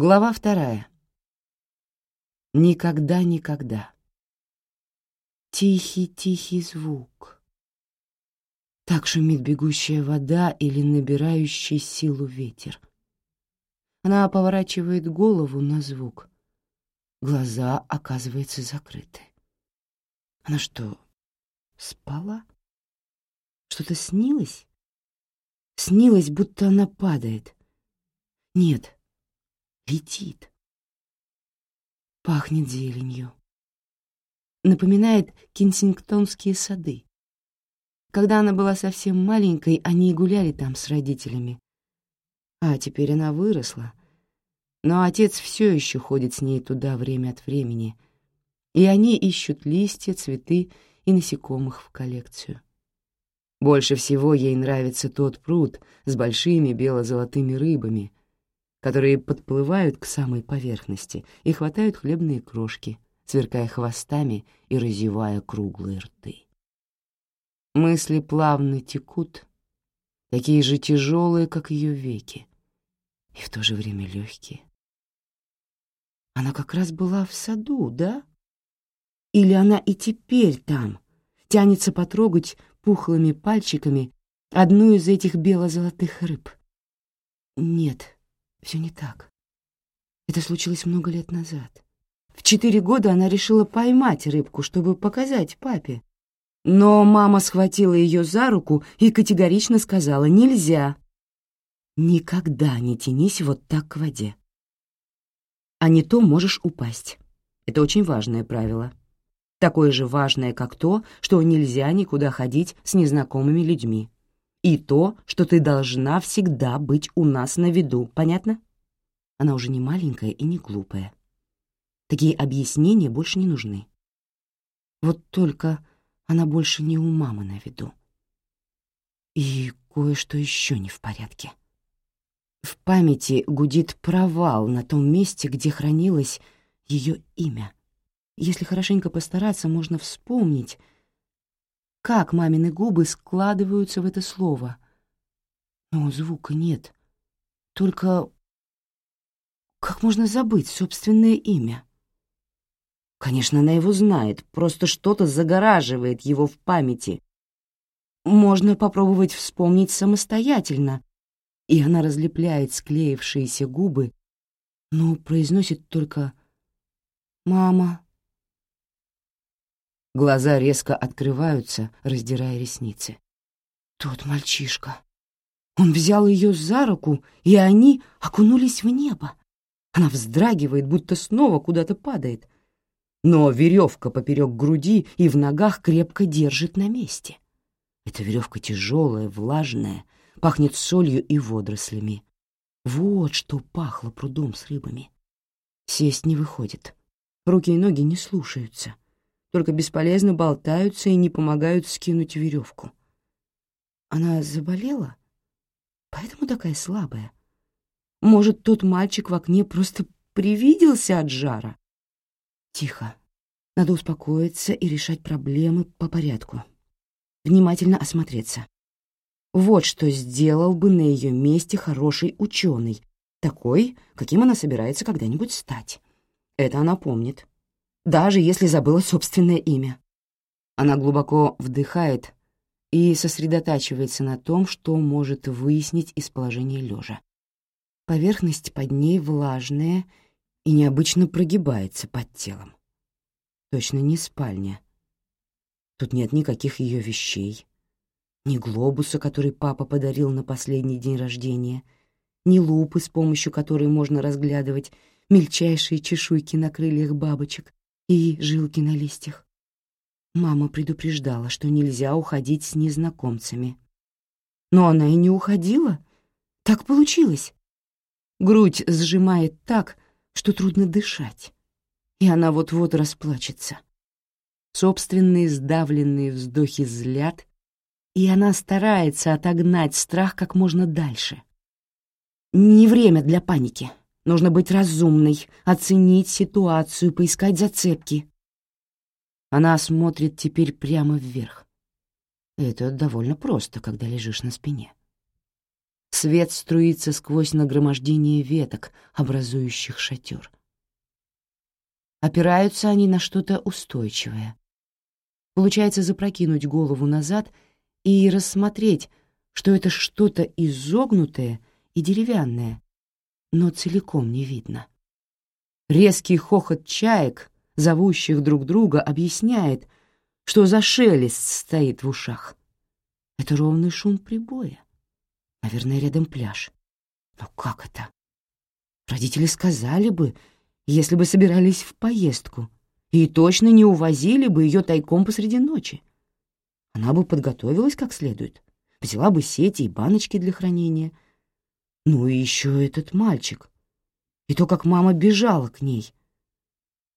Глава вторая. Никогда-никогда. Тихий-тихий звук. Так шумит бегущая вода или набирающий силу ветер. Она поворачивает голову на звук. Глаза, оказывается, закрыты. Она что, спала? Что-то снилось? Снилось, будто она падает. Нет, летит. Пахнет зеленью. Напоминает кенсингтонские сады. Когда она была совсем маленькой, они гуляли там с родителями. А теперь она выросла. Но отец все еще ходит с ней туда время от времени, и они ищут листья, цветы и насекомых в коллекцию. Больше всего ей нравится тот пруд с большими бело-золотыми рыбами, которые подплывают к самой поверхности и хватают хлебные крошки, сверкая хвостами и разевая круглые рты. Мысли плавно текут, такие же тяжелые, как ее веки, и в то же время легкие. Она как раз была в саду, да? Или она и теперь там, тянется потрогать пухлыми пальчиками одну из этих бело-золотых рыб? Нет, все не так. Это случилось много лет назад. В четыре года она решила поймать рыбку, чтобы показать папе. Но мама схватила ее за руку и категорично сказала «нельзя». Никогда не тянись вот так к воде. А не то можешь упасть. Это очень важное правило. Такое же важное, как то, что нельзя никуда ходить с незнакомыми людьми и то, что ты должна всегда быть у нас на виду, понятно? Она уже не маленькая и не глупая. Такие объяснения больше не нужны. Вот только она больше не у мамы на виду. И кое-что еще не в порядке. В памяти гудит провал на том месте, где хранилось ее имя. Если хорошенько постараться, можно вспомнить, как мамины губы складываются в это слово. Но звука нет. Только как можно забыть собственное имя? Конечно, она его знает, просто что-то загораживает его в памяти. Можно попробовать вспомнить самостоятельно. И она разлепляет склеившиеся губы, но произносит только «мама». Глаза резко открываются, раздирая ресницы. Тот мальчишка. Он взял ее за руку, и они окунулись в небо. Она вздрагивает, будто снова куда-то падает. Но веревка поперек груди и в ногах крепко держит на месте. Эта веревка тяжелая, влажная, пахнет солью и водорослями. Вот что пахло прудом с рыбами. Сесть не выходит. Руки и ноги не слушаются — только бесполезно болтаются и не помогают скинуть веревку. Она заболела, поэтому такая слабая. Может, тот мальчик в окне просто привиделся от жара? Тихо. Надо успокоиться и решать проблемы по порядку. Внимательно осмотреться. Вот что сделал бы на ее месте хороший ученый, такой, каким она собирается когда-нибудь стать. Это она помнит даже если забыла собственное имя. Она глубоко вдыхает и сосредотачивается на том, что может выяснить из положения лежа. Поверхность под ней влажная и необычно прогибается под телом. Точно не спальня. Тут нет никаких ее вещей, ни глобуса, который папа подарил на последний день рождения, ни лупы, с помощью которой можно разглядывать мельчайшие чешуйки на крыльях бабочек, и жилки на листьях. Мама предупреждала, что нельзя уходить с незнакомцами. Но она и не уходила. Так получилось. Грудь сжимает так, что трудно дышать, и она вот-вот расплачется. Собственные сдавленные вздохи злят, и она старается отогнать страх как можно дальше. Не время для паники. Нужно быть разумной, оценить ситуацию, поискать зацепки. Она смотрит теперь прямо вверх. Это довольно просто, когда лежишь на спине. Свет струится сквозь нагромождение веток, образующих шатер. Опираются они на что-то устойчивое. Получается запрокинуть голову назад и рассмотреть, что это что-то изогнутое и деревянное, но целиком не видно. Резкий хохот чаек, зовущих друг друга, объясняет, что за шелест стоит в ушах. Это ровный шум прибоя. Наверное, рядом пляж. Но как это? Родители сказали бы, если бы собирались в поездку, и точно не увозили бы ее тайком посреди ночи. Она бы подготовилась как следует, взяла бы сети и баночки для хранения. Ну и еще этот мальчик. И то, как мама бежала к ней.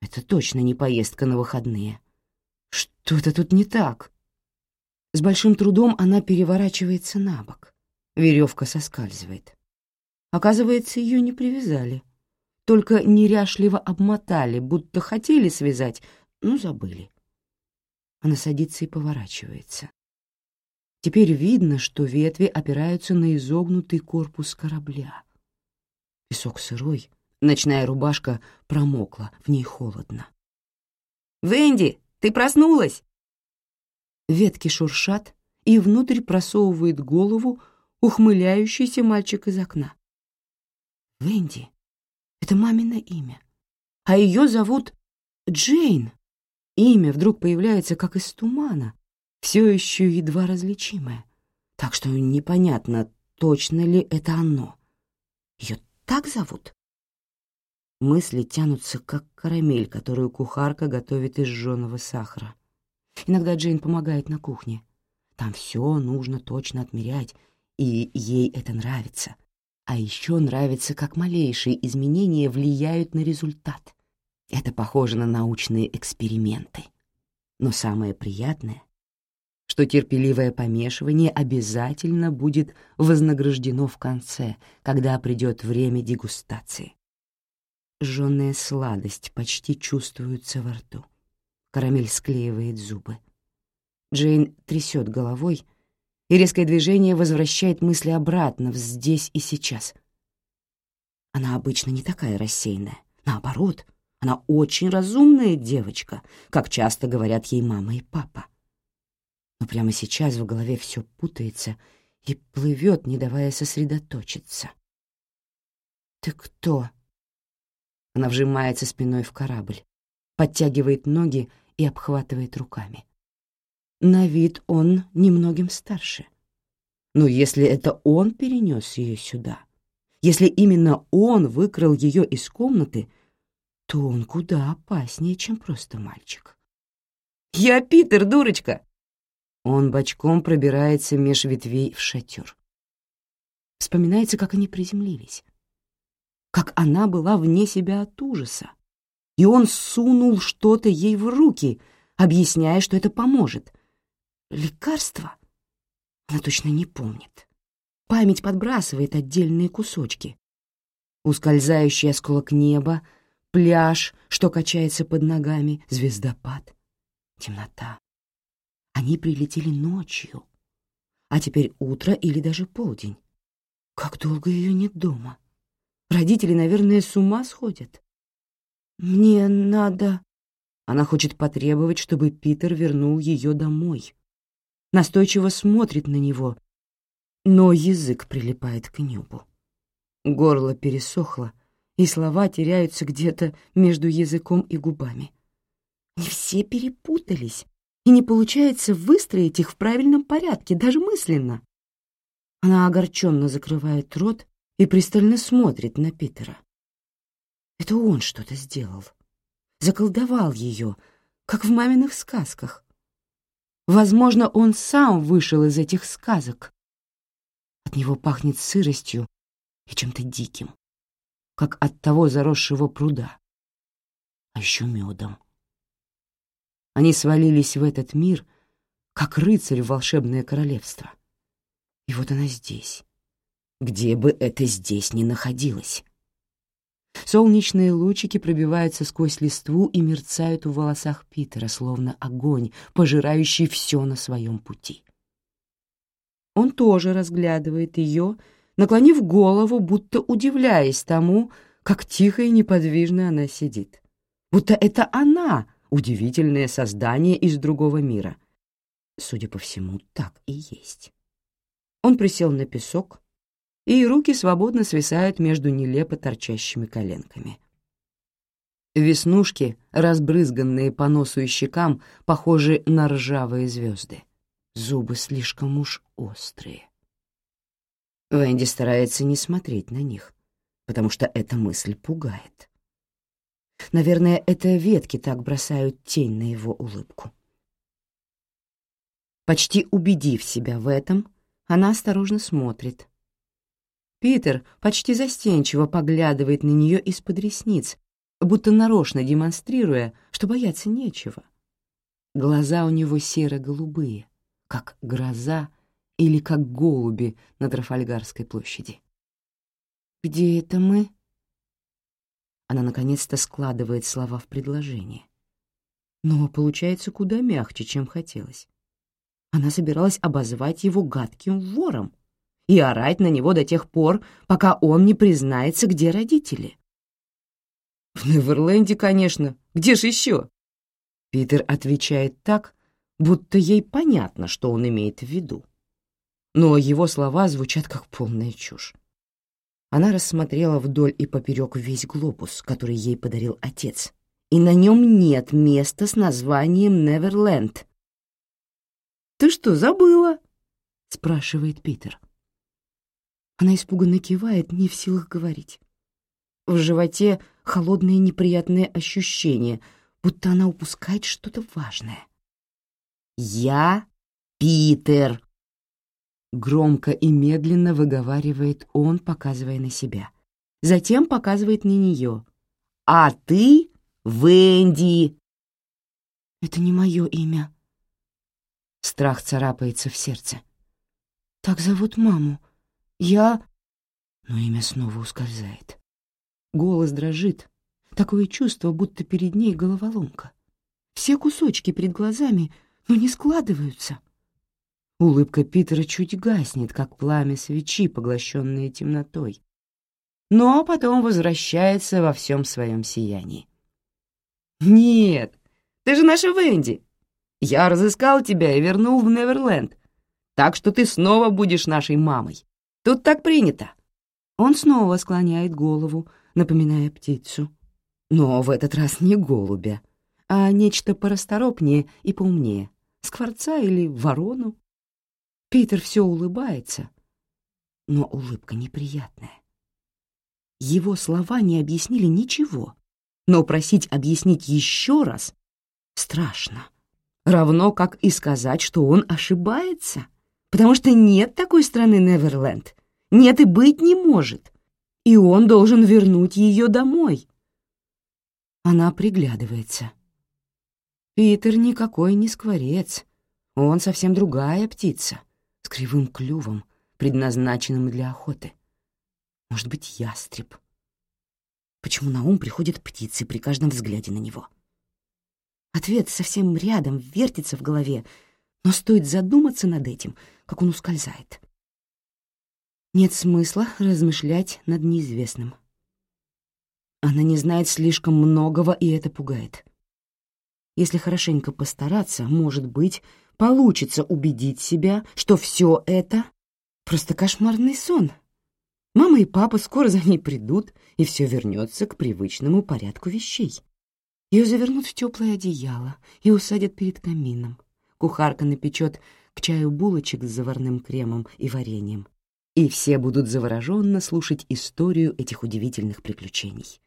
Это точно не поездка на выходные. Что-то тут не так. С большим трудом она переворачивается на бок. Веревка соскальзывает. Оказывается, ее не привязали. Только неряшливо обмотали, будто хотели связать, но забыли. Она садится и поворачивается. Теперь видно, что ветви опираются на изогнутый корпус корабля. Песок сырой, ночная рубашка промокла, в ней холодно. «Венди, ты проснулась?» Ветки шуршат, и внутрь просовывает голову ухмыляющийся мальчик из окна. Венди — это мамино имя, а ее зовут Джейн. Имя вдруг появляется как из тумана, все еще едва различимое, так что непонятно, точно ли это оно. Ее так зовут? Мысли тянутся, как карамель, которую кухарка готовит из жженого сахара. Иногда Джейн помогает на кухне. Там все нужно точно отмерять, и ей это нравится. А еще нравится, как малейшие изменения влияют на результат. Это похоже на научные эксперименты. Но самое приятное, что терпеливое помешивание обязательно будет вознаграждено в конце, когда придет время дегустации. Жженая сладость почти чувствуется во рту. Карамель склеивает зубы. Джейн трясет головой, и резкое движение возвращает мысли обратно в здесь и сейчас. Она обычно не такая рассеянная. Наоборот, она очень разумная девочка, как часто говорят ей мама и папа. Но прямо сейчас в голове все путается и плывет, не давая сосредоточиться. «Ты кто?» Она вжимается спиной в корабль, подтягивает ноги и обхватывает руками. На вид он немногим старше. Но если это он перенес ее сюда, если именно он выкрал ее из комнаты, то он куда опаснее, чем просто мальчик. «Я Питер, дурочка!» Он бочком пробирается меж ветвей в шатер. Вспоминается, как они приземлились. Как она была вне себя от ужаса. И он сунул что-то ей в руки, объясняя, что это поможет. Лекарство? Она точно не помнит. Память подбрасывает отдельные кусочки. Ускользающий осколок неба, пляж, что качается под ногами, звездопад, темнота. Они прилетели ночью, а теперь утро или даже полдень. Как долго ее нет дома? Родители, наверное, с ума сходят. Мне надо... Она хочет потребовать, чтобы Питер вернул ее домой настойчиво смотрит на него, но язык прилипает к небу. Горло пересохло, и слова теряются где-то между языком и губами. Не все перепутались, и не получается выстроить их в правильном порядке, даже мысленно. Она огорченно закрывает рот и пристально смотрит на Питера. Это он что-то сделал. Заколдовал ее, как в маминых сказках. Возможно, он сам вышел из этих сказок. От него пахнет сыростью и чем-то диким, как от того заросшего пруда, а еще медом. Они свалились в этот мир, как рыцарь в волшебное королевство. И вот она здесь, где бы это здесь ни находилось. Солнечные лучики пробиваются сквозь листву и мерцают в волосах Питера, словно огонь, пожирающий все на своем пути. Он тоже разглядывает ее, наклонив голову, будто удивляясь тому, как тихо и неподвижно она сидит. Будто это она — удивительное создание из другого мира. Судя по всему, так и есть. Он присел на песок, и руки свободно свисают между нелепо торчащими коленками. Веснушки, разбрызганные по носу и щекам, похожи на ржавые звезды. Зубы слишком уж острые. Венди старается не смотреть на них, потому что эта мысль пугает. Наверное, это ветки так бросают тень на его улыбку. Почти убедив себя в этом, она осторожно смотрит. Питер почти застенчиво поглядывает на нее из-под ресниц, будто нарочно демонстрируя, что бояться нечего. Глаза у него серо-голубые, как гроза или как голуби на Трафальгарской площади. «Где это мы?» Она наконец-то складывает слова в предложение. Но получается куда мягче, чем хотелось. Она собиралась обозвать его гадким вором и орать на него до тех пор, пока он не признается, где родители. «В Неверленде, конечно. Где же еще?» Питер отвечает так, будто ей понятно, что он имеет в виду. Но его слова звучат как полная чушь. Она рассмотрела вдоль и поперек весь глобус, который ей подарил отец, и на нем нет места с названием Неверленд. «Ты что, забыла?» — спрашивает Питер. Она испуганно кивает, не в силах говорить. В животе холодное неприятное ощущение, будто она упускает что-то важное. «Я Питер!» Громко и медленно выговаривает он, показывая на себя. Затем показывает на нее. «А ты Венди!» «Это не мое имя». Страх царапается в сердце. «Так зовут маму. Я...» Но имя снова ускользает. Голос дрожит. Такое чувство, будто перед ней головоломка. Все кусочки перед глазами, но не складываются. Улыбка Питера чуть гаснет, как пламя свечи, поглощенное темнотой. Но потом возвращается во всем своем сиянии. «Нет, ты же наша Венди. Я разыскал тебя и вернул в Неверленд, так что ты снова будешь нашей мамой. Тут так принято». Он снова склоняет голову, напоминая птицу. Но в этот раз не голубя, а нечто порасторопнее и поумнее, скворца или ворону. Питер все улыбается, но улыбка неприятная. Его слова не объяснили ничего, но просить объяснить еще раз страшно. Равно как и сказать, что он ошибается, потому что нет такой страны Неверленд, нет и быть не может и он должен вернуть ее домой. Она приглядывается. Питер никакой не скворец. Он совсем другая птица, с кривым клювом, предназначенным для охоты. Может быть, ястреб. Почему на ум приходят птицы при каждом взгляде на него? Ответ совсем рядом, вертится в голове, но стоит задуматься над этим, как он ускользает. Нет смысла размышлять над неизвестным. Она не знает слишком многого, и это пугает. Если хорошенько постараться, может быть, получится убедить себя, что все это — просто кошмарный сон. Мама и папа скоро за ней придут, и все вернется к привычному порядку вещей. Ее завернут в теплое одеяло и усадят перед камином. Кухарка напечет к чаю булочек с заварным кремом и вареньем и все будут завороженно слушать историю этих удивительных приключений.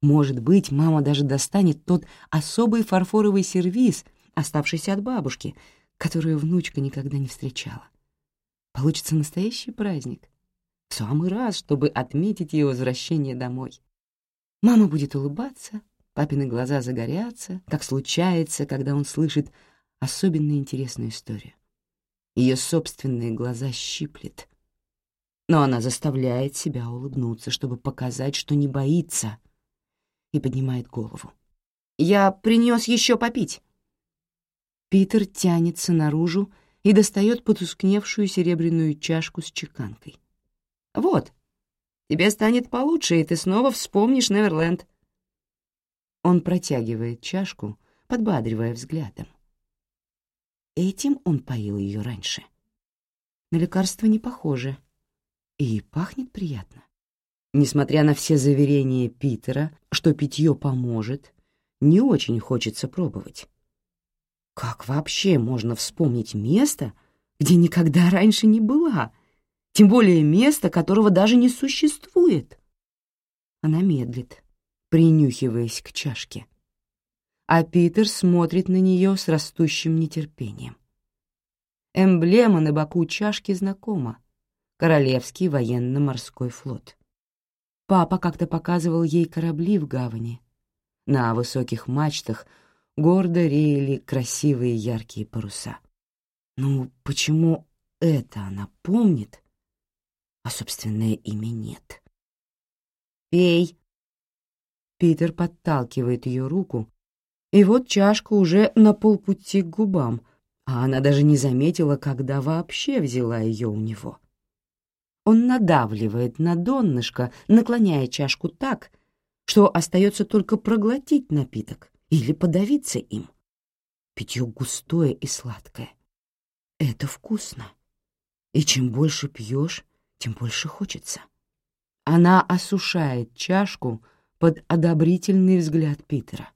Может быть, мама даже достанет тот особый фарфоровый сервиз, оставшийся от бабушки, которую внучка никогда не встречала. Получится настоящий праздник. В самый раз, чтобы отметить ее возвращение домой. Мама будет улыбаться, папины глаза загорятся, как случается, когда он слышит особенно интересную историю. Ее собственные глаза щиплет, но она заставляет себя улыбнуться, чтобы показать, что не боится, и поднимает голову. «Я принес еще попить». Питер тянется наружу и достает потускневшую серебряную чашку с чеканкой. Вот, тебе станет получше, и ты снова вспомнишь Неверленд. Он протягивает чашку, подбадривая взглядом. Этим он поил ее раньше. На лекарство не похоже. И пахнет приятно. Несмотря на все заверения Питера, что питье поможет, не очень хочется пробовать. Как вообще можно вспомнить место, где никогда раньше не была, тем более место, которого даже не существует? Она медлит, принюхиваясь к чашке. А Питер смотрит на нее с растущим нетерпением. Эмблема на боку чашки знакома — Королевский военно-морской флот. Папа как-то показывал ей корабли в гавани. На высоких мачтах гордо реяли красивые яркие паруса. Ну, почему это она помнит, а собственное имя нет? «Пей!» Питер подталкивает ее руку, и вот чашка уже на полпути к губам, а она даже не заметила, когда вообще взяла ее у него. Он надавливает на донышко, наклоняя чашку так, что остается только проглотить напиток или подавиться им. Питье густое и сладкое. Это вкусно. И чем больше пьешь, тем больше хочется. Она осушает чашку под одобрительный взгляд Питера.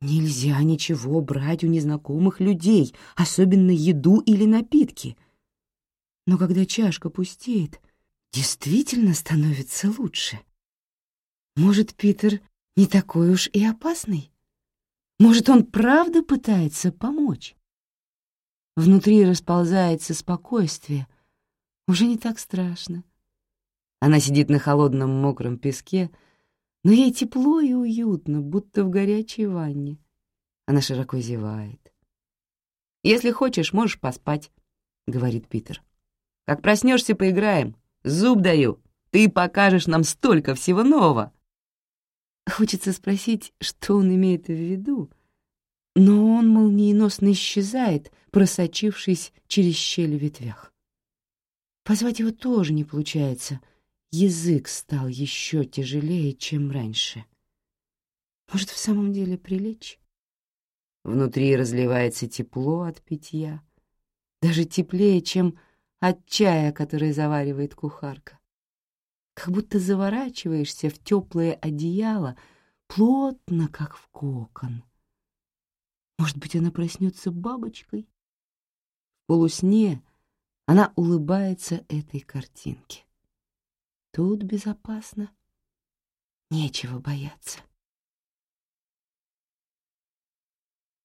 Нельзя ничего брать у незнакомых людей, особенно еду или напитки — но когда чашка пустеет, действительно становится лучше. Может, Питер не такой уж и опасный? Может, он правда пытается помочь? Внутри расползается спокойствие. Уже не так страшно. Она сидит на холодном мокром песке, но ей тепло и уютно, будто в горячей ванне. Она широко зевает. «Если хочешь, можешь поспать», — говорит Питер. Как проснешься, поиграем. Зуб даю. Ты покажешь нам столько всего нового. Хочется спросить, что он имеет в виду, но он молниеносно исчезает, просочившись через щель в ветвях. Позвать его тоже не получается. Язык стал еще тяжелее, чем раньше. Может, в самом деле прилечь? Внутри разливается тепло от питья, даже теплее, чем от чая, который заваривает кухарка. Как будто заворачиваешься в теплое одеяло, плотно, как в кокон. Может быть, она проснется бабочкой? В полусне она улыбается этой картинке. Тут безопасно, нечего бояться.